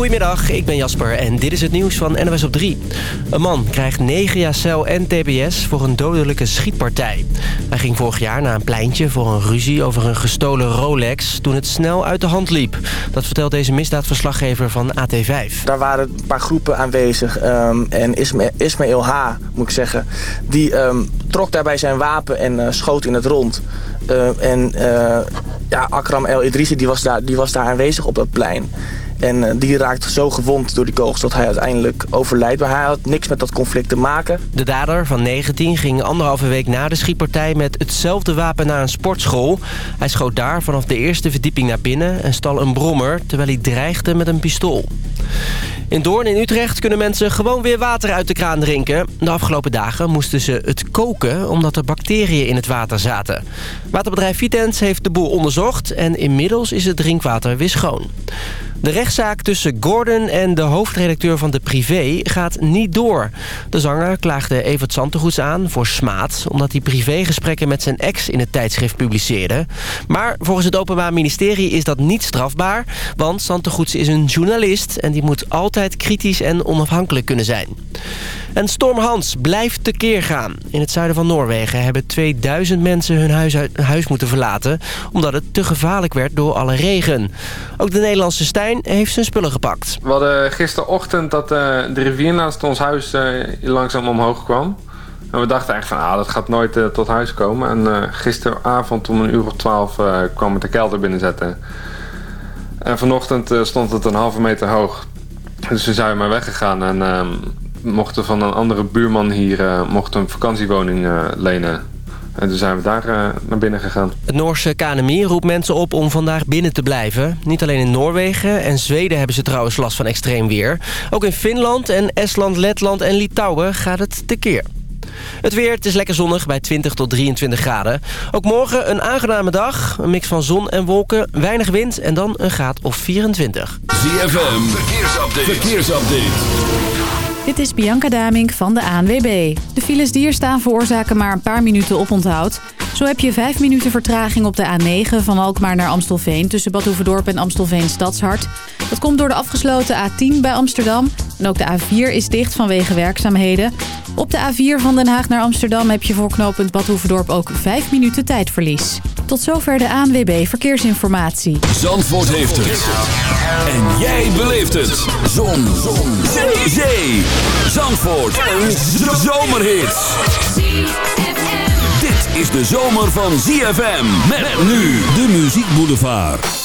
Goedemiddag, ik ben Jasper en dit is het nieuws van NWS op 3. Een man krijgt 9 jaar cel en tbs voor een dodelijke schietpartij. Hij ging vorig jaar naar een pleintje voor een ruzie over een gestolen Rolex... toen het snel uit de hand liep. Dat vertelt deze misdaadverslaggever van AT5. Daar waren een paar groepen aanwezig um, en Ismail H, moet ik zeggen... die um, trok daarbij zijn wapen en uh, schoot in het rond. Uh, en uh, ja, Akram El Idrissi die was, daar, die was daar aanwezig op dat plein. En uh, die raakte zo gewond door die kogels dat hij uiteindelijk overlijdt. Maar hij had niks met dat conflict te maken. De dader van 19 ging anderhalve week na de schietpartij met hetzelfde wapen naar een sportschool. Hij schoot daar vanaf de eerste verdieping naar binnen en stal een brommer... terwijl hij dreigde met een pistool. In Doorn in Utrecht kunnen mensen gewoon weer water uit de kraan drinken. De afgelopen dagen moesten ze het koken omdat er bacteriën in het water zaten. Waterbedrijf Vitens heeft de boel onderzocht en inmiddels is het drinkwater weer schoon. De rechtszaak tussen Gordon en de hoofdredacteur van De Privé gaat niet door. De zanger klaagde Evert Santegoeds aan voor smaad... omdat hij privégesprekken met zijn ex in het tijdschrift publiceerde. Maar volgens het Openbaar Ministerie is dat niet strafbaar... want Santegoeds is een journalist en die moet altijd kritisch en onafhankelijk kunnen zijn. En storm Hans blijft tekeer gaan. In het zuiden van Noorwegen hebben 2000 mensen hun huis, huis moeten verlaten... omdat het te gevaarlijk werd door alle regen. Ook de Nederlandse Stijn heeft zijn spullen gepakt. We hadden gisterochtend dat uh, de rivier naast ons huis uh, langzaam omhoog kwam. En we dachten echt van, ah, dat gaat nooit uh, tot huis komen. En gisteravond om een uur of twaalf kwam het de kelder binnenzetten. En vanochtend stond het een halve meter hoog. Dus we zijn maar weggegaan en ehm, mochten van een andere buurman hier uh, mochten een vakantiewoning uh, lenen. En toen zijn we daar uh, naar binnen gegaan. Het Noorse KNMI roept mensen op om vandaag binnen te blijven. Niet alleen in Noorwegen en Zweden hebben ze trouwens last van extreem weer. Ook in Finland en Estland, Letland en Litouwen gaat het tekeer. Het weer, het is lekker zonnig bij 20 tot 23 graden. Ook morgen een aangename dag. Een mix van zon en wolken, weinig wind en dan een graad of 24. ZFM, verkeersupdate. verkeersupdate. Dit is Bianca Damink van de ANWB. De files die hier staan veroorzaken maar een paar minuten oponthoud. Zo heb je 5 minuten vertraging op de A9 van Alkmaar naar Amstelveen... tussen Bad en Amstelveen Stadshart. Dat komt door de afgesloten A10 bij Amsterdam. En ook de A4 is dicht vanwege werkzaamheden. Op de A4 van Den Haag naar Amsterdam heb je voor knooppunt Bad ook 5 minuten tijdverlies. Tot zover de ANWB Verkeersinformatie. Zandvoort heeft het. En jij beleeft het. Zon. Zon. Zee. Zandvoort. Een zomerhit. Dit is de zomer van ZFM. Met nu de Muziek Boulevard.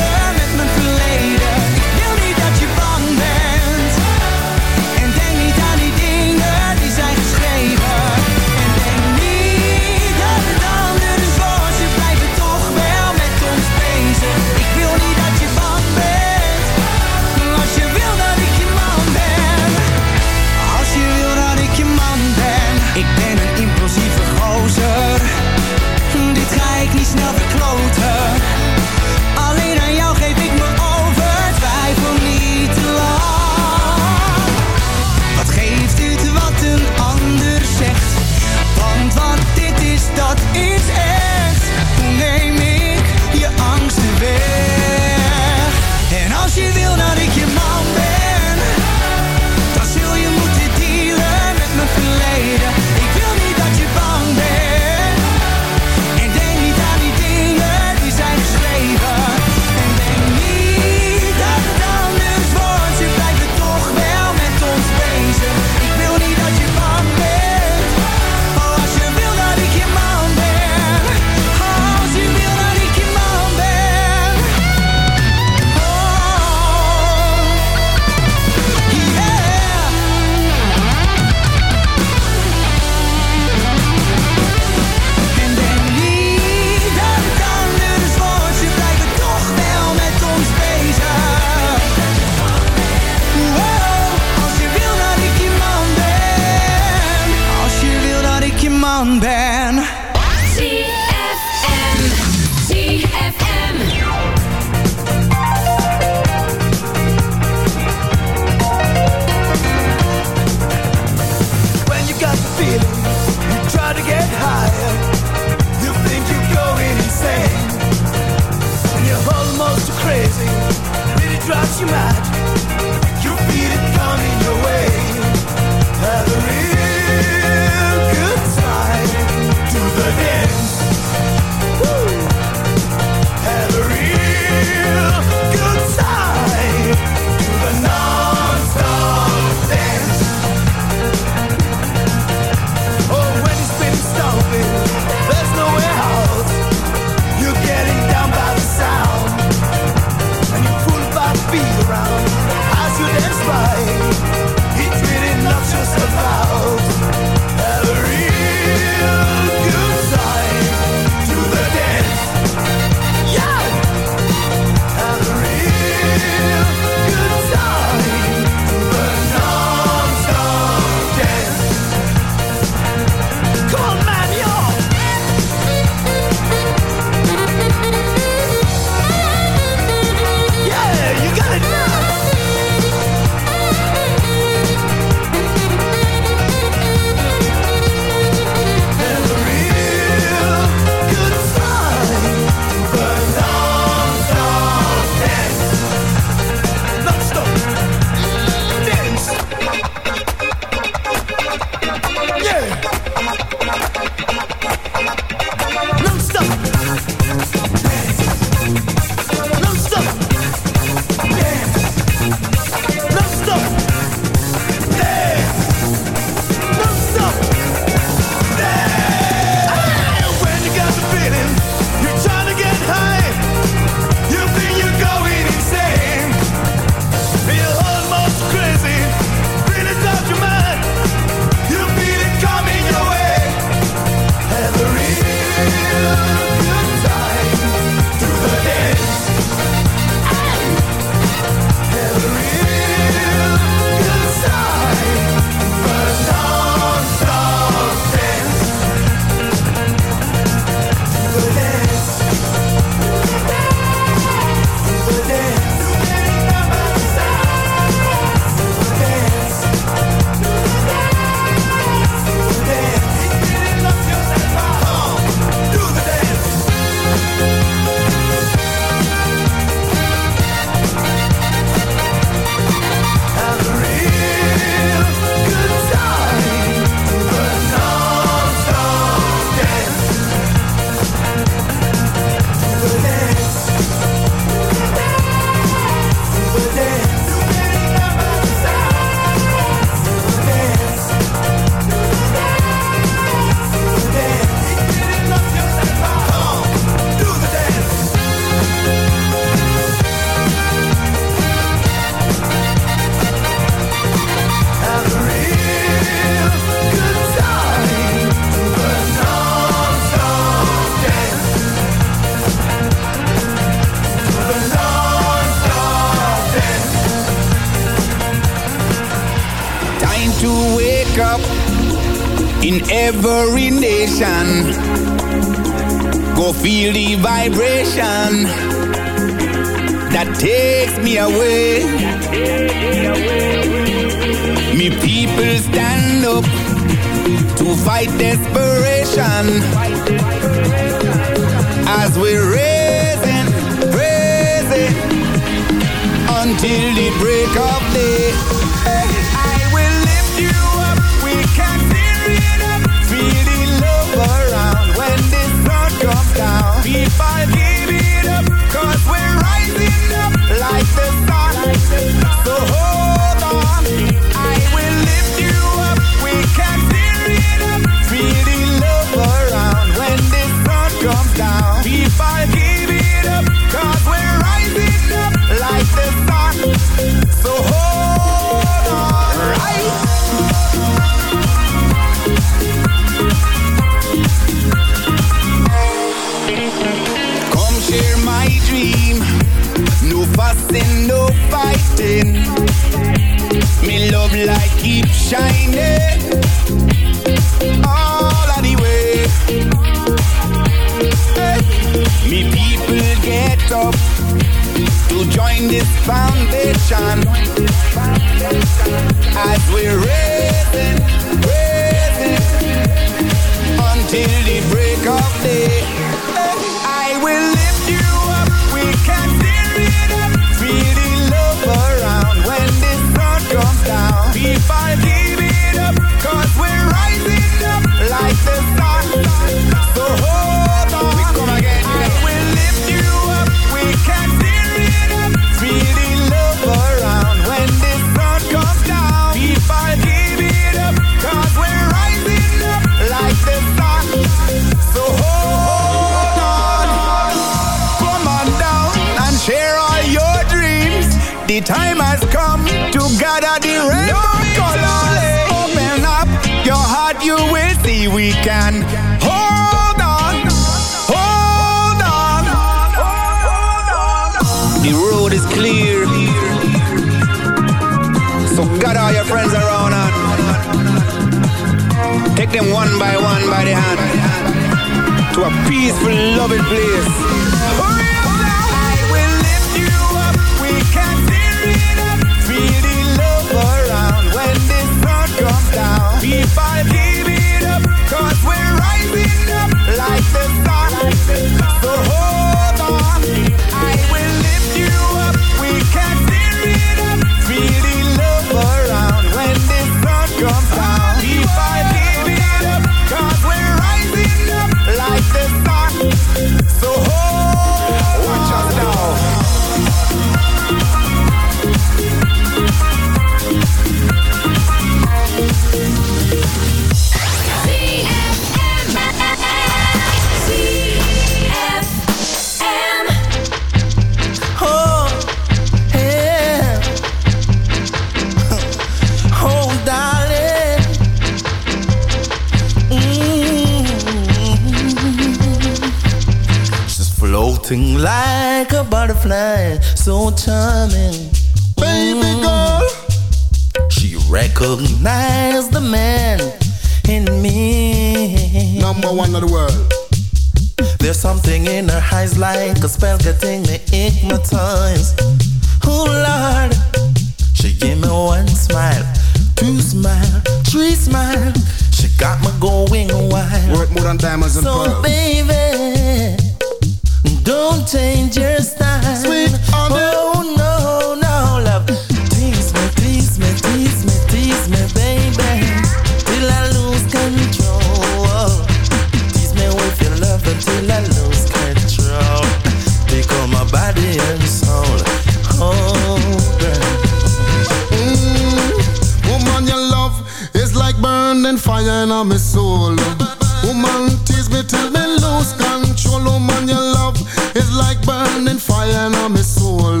Tell me, lose control. Oh man, your love is like burning fire in my soul.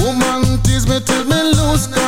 Woman, tease me tell me lose control.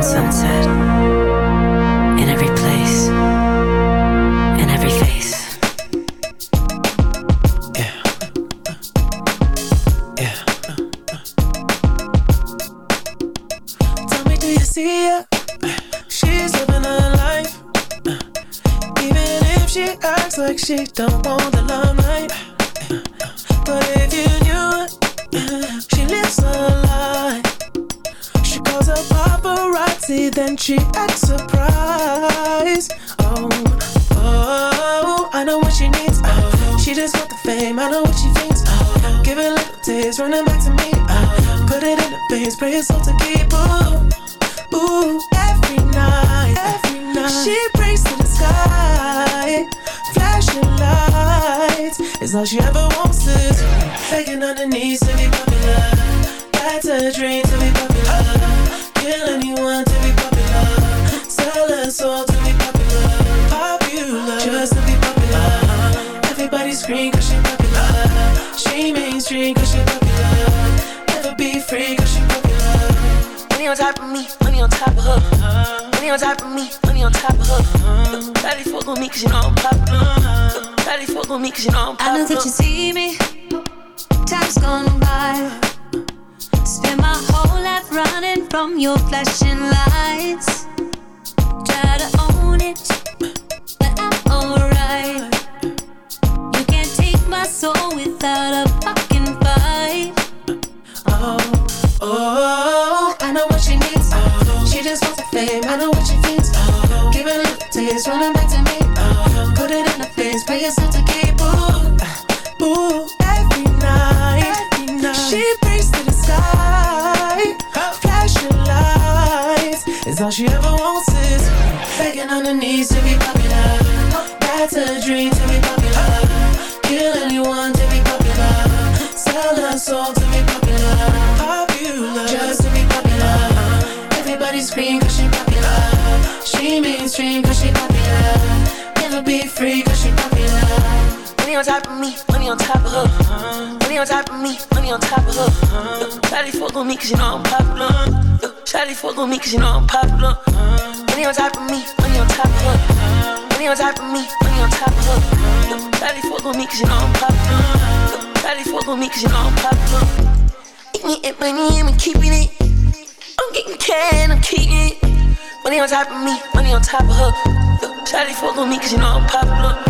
down sunset in every place, in every face. Tell me, do you see her? She's living her life. Even if she acts like she don't want face, to keep. Ooh, ooh, every night, every night. She prays to the sky, flashing lights. Is all she ever wants is begging on her knees to be popular. That's a dream to be popular. Kill anyone to be popular. Sell her soul to be popular. Popular, just to be popular. Everybody scream cause she popular. She mainstream cause she popular. On top of me, money on top of her. Money on top of me, money on top of her. Daddy fuck with me cause you know I'm popular. Daddy fuck with me cause you know I'm popular. Money on top of me, money on top of her. Money on top of me, money on top of her. Daddy fuck with me cause you know I'm popular. Daddy fuck with me cause you know I'm popular. Eating it, money, I'm keeping it. I'm getting can, I'm keeping it. Money on top of me, money on top of her. Shawty fuck with me cause you know I'm popular.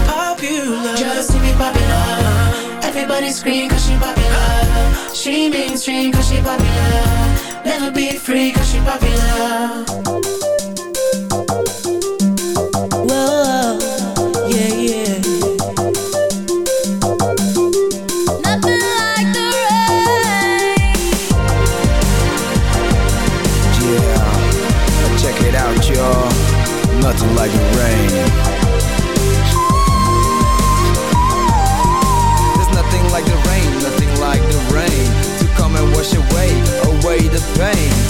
Popular, just to be popular. Everybody scream cause she popular. She mainstream cause she popular. Never be free cause she popular. Whoa, yeah, yeah. Nothing like the rain. Yeah, check it out, y'all. Nothing like the rain. To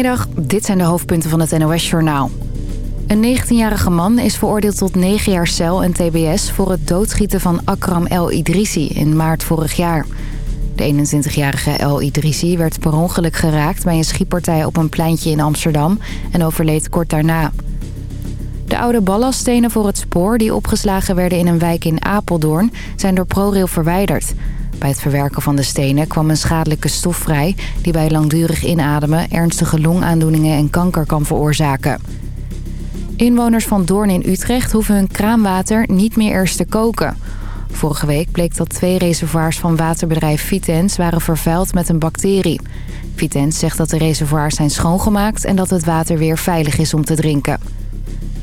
Goedemiddag, dit zijn de hoofdpunten van het NOS-journaal. Een 19-jarige man is veroordeeld tot 9 jaar cel en tbs... voor het doodschieten van Akram El Idrissi in maart vorig jaar. De 21-jarige El Idrissi werd per ongeluk geraakt... bij een schietpartij op een pleintje in Amsterdam... en overleed kort daarna. De oude ballaststenen voor het spoor die opgeslagen werden in een wijk in Apeldoorn... zijn door ProRail verwijderd. Bij het verwerken van de stenen kwam een schadelijke stof vrij... die bij langdurig inademen ernstige longaandoeningen en kanker kan veroorzaken. Inwoners van Doorn in Utrecht hoeven hun kraanwater niet meer eerst te koken. Vorige week bleek dat twee reservoirs van waterbedrijf Vitens waren vervuild met een bacterie. Vitens zegt dat de reservoirs zijn schoongemaakt en dat het water weer veilig is om te drinken.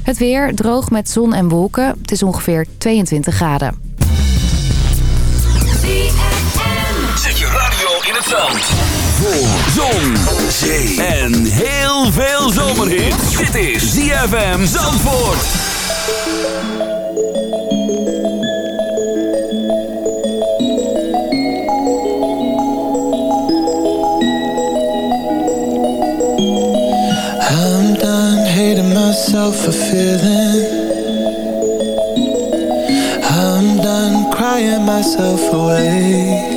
Het weer droog met zon en wolken. Het is ongeveer 22 graden. Radio in het zand. Voor zon, zee en heel veel zomerhit. Dit is ZFM Zandvoort. I'm done hating myself for feeling. I'm done crying myself away.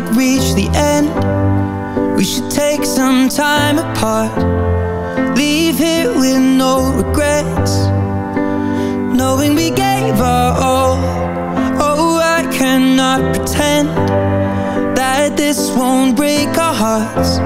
not reach the end. We should take some time apart. Leave here with no regrets. Knowing we gave our all. Oh, I cannot pretend That this won't break our hearts.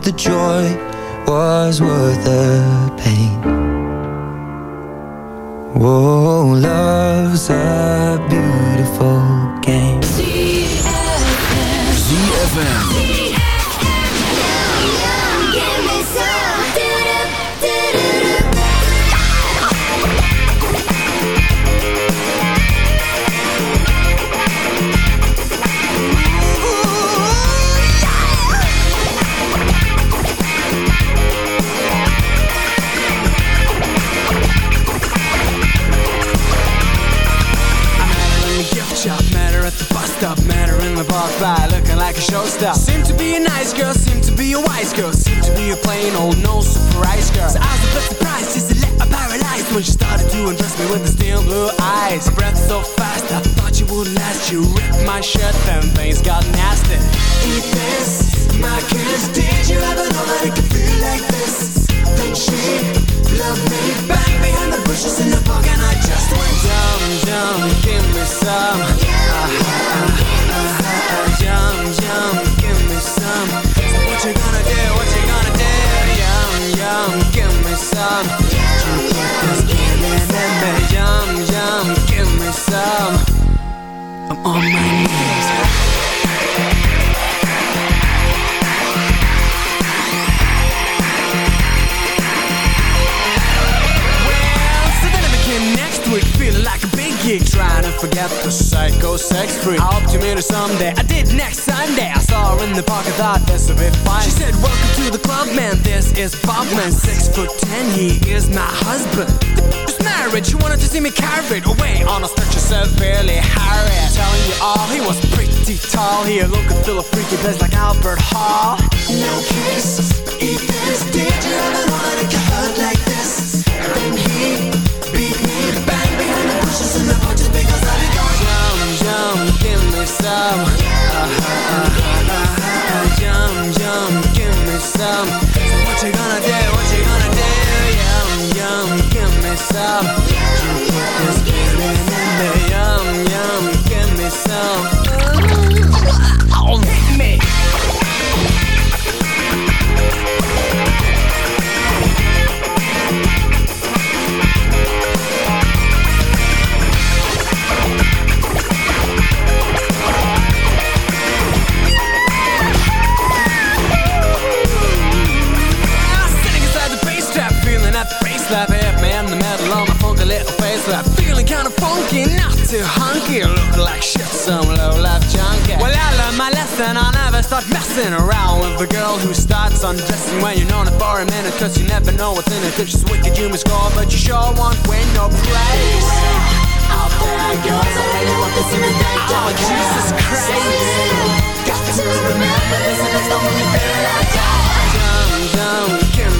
But the joy was worth the her someday. I did next Sunday. I saw her in the park. I thought this would be fine. She said, "Welcome to the club, man. This is Bob, man. Six foot ten. He is my husband." Just married. She wanted to see me carried away on a stretcher severely harried. Telling you all, he was pretty tall. He looked and feel a freaky place like Albert Hall. No kiss, eat this. Did you ever know give me some You a girl who starts undressing when you're known it for a minute, cause you never know what's in it. If she's wicked, you must score, but you sure won't win no praise. Out there goes, I really want this in the day. Oh, Jesus Christ. Got to remember this, and it's the only thing I got. Yum, give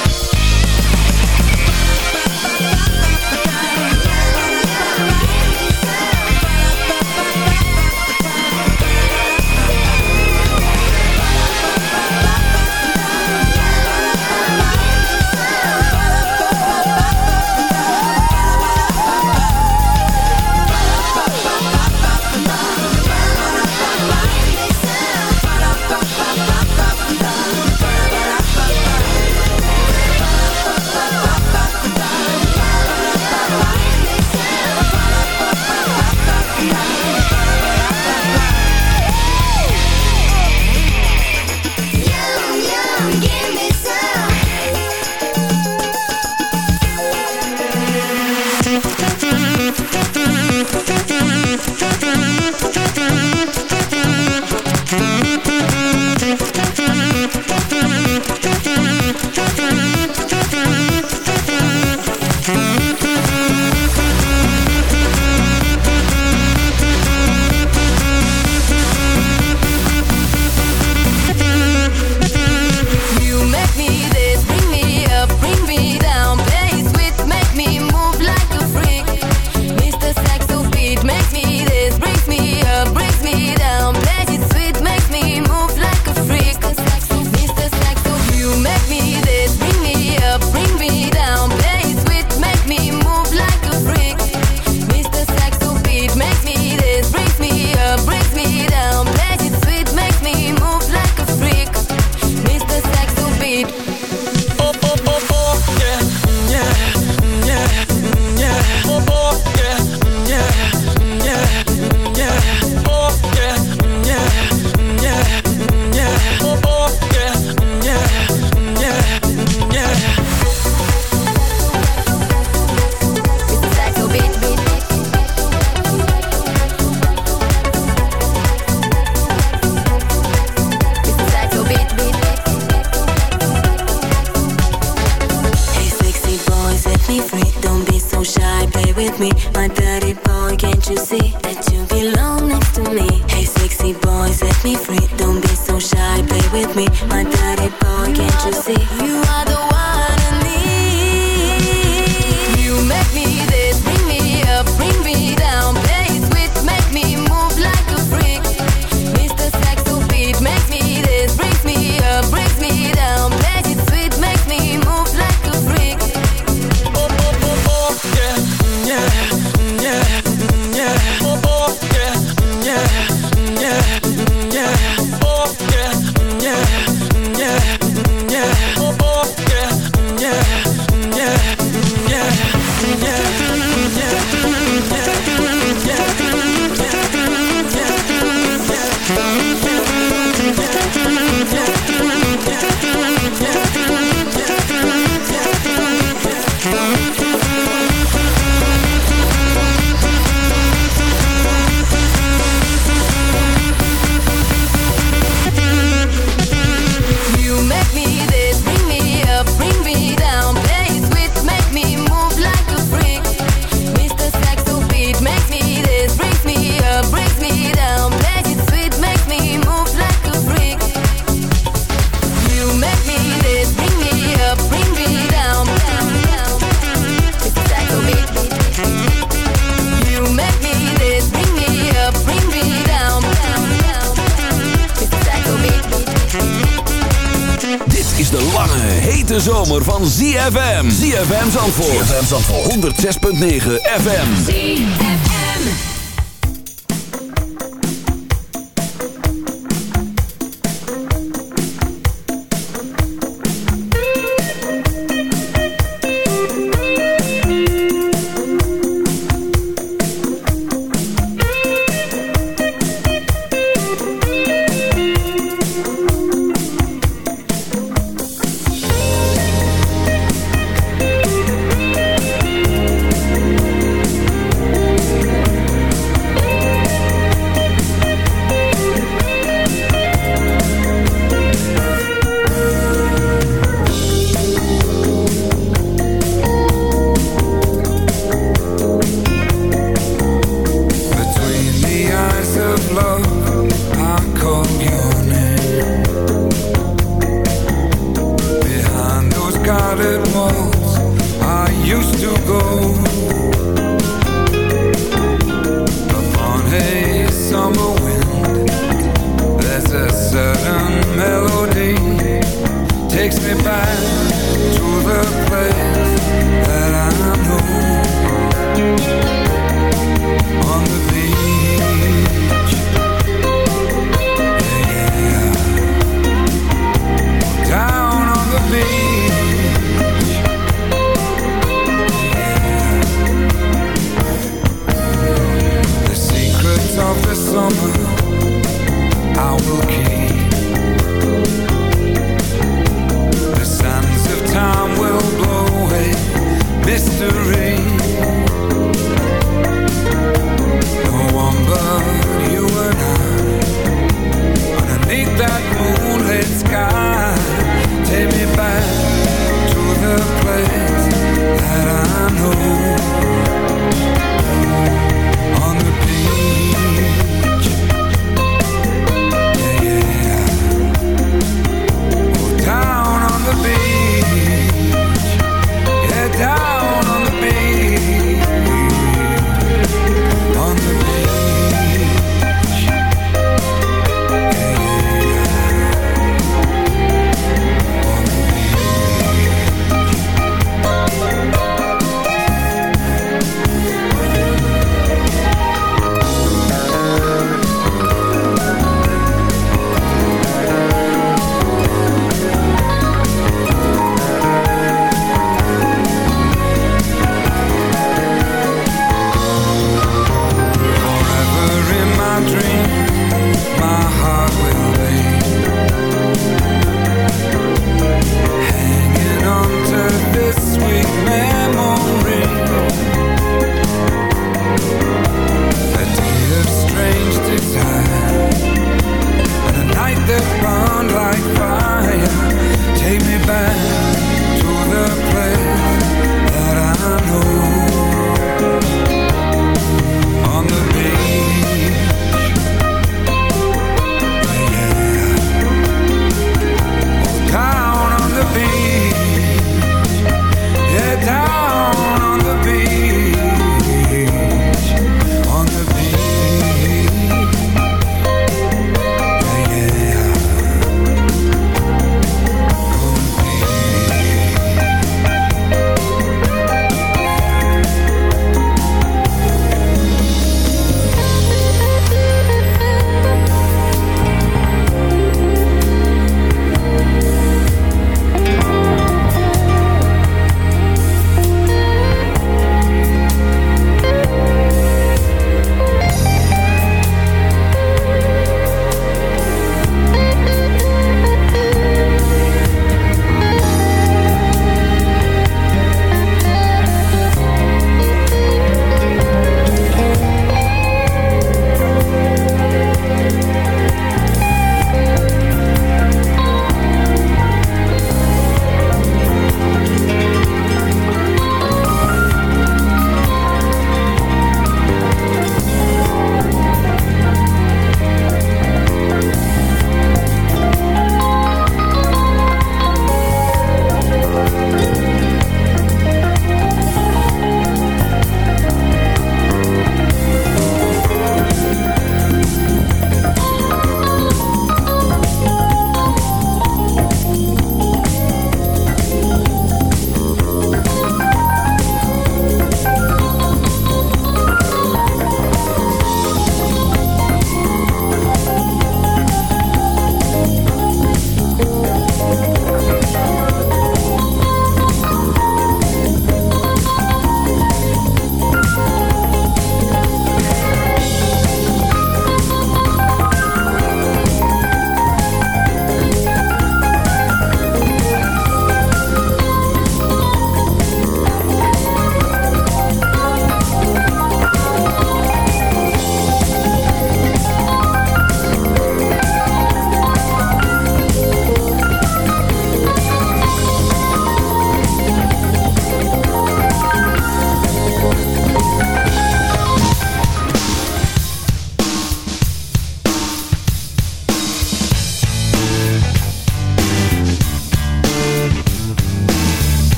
106.9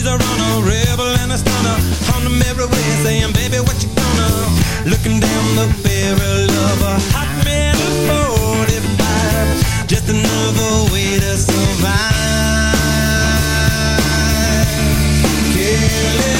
She's a runner, rebel and a stunner. On the merry way, saying, baby, what you gonna? Looking down the barrel of a hot metal 45. Just another way to survive. California,